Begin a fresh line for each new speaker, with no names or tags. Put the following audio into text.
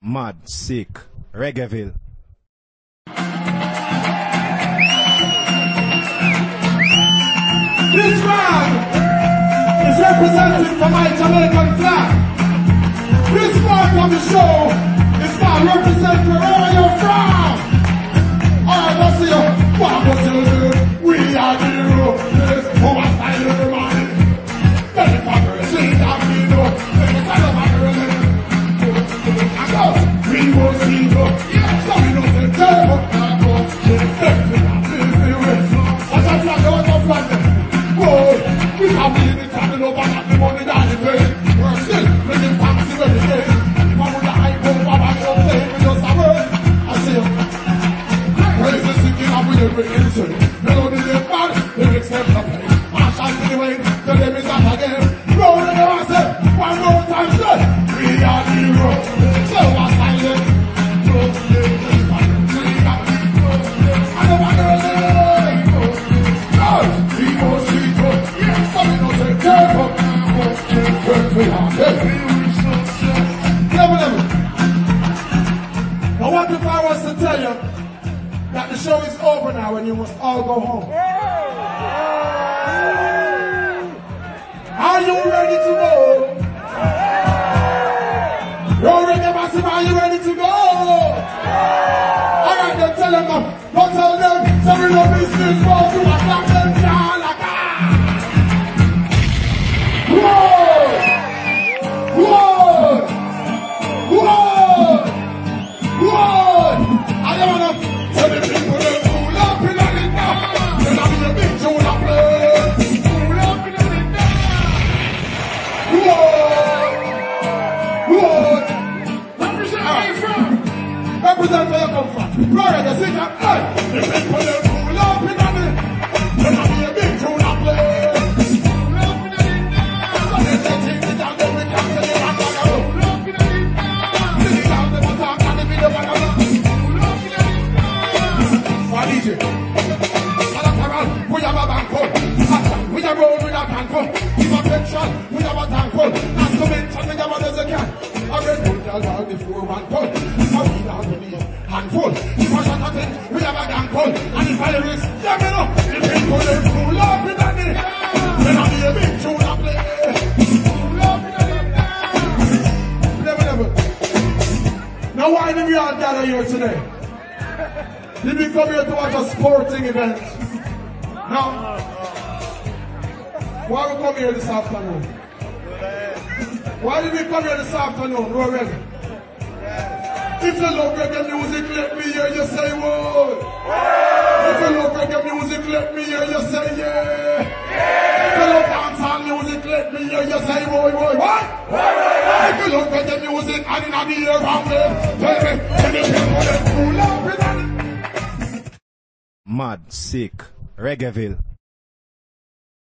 Mad, sick, Reggaeville.
This man is representing for my Jamaican flag. This part of the show is not represent wherever you're from. Let's see you. What was you do? We are the ruthless. Oh, I style the man. Let the say, praise the singing and I want if I was to tell you that the show is over now and you must all go home. Are you ready to go? You're ready, massive, are you ready to go? Alright, then tell them now. Uh, don't tell them, Represent where you come from. Florida, sing that. Hey! The people pull up in the a now. So they say Oh. pull. And if I risk, yeah, me know. The people, they pull up in the knee. Then I'll be a big tune up play. The. Now why did we all gather here today? Did we come here to watch a sporting event? No. Why we come here this afternoon? Why did we come here this afternoon? No reggae. If you love reggae music, let me hear you say what? If you love reggae music, let me hear you say yeah. If you love dancehall music, let me hear you say boy, boy, what? If you love reggae music and in the tell me, people that pull up
Mad, sick, Reggaeville.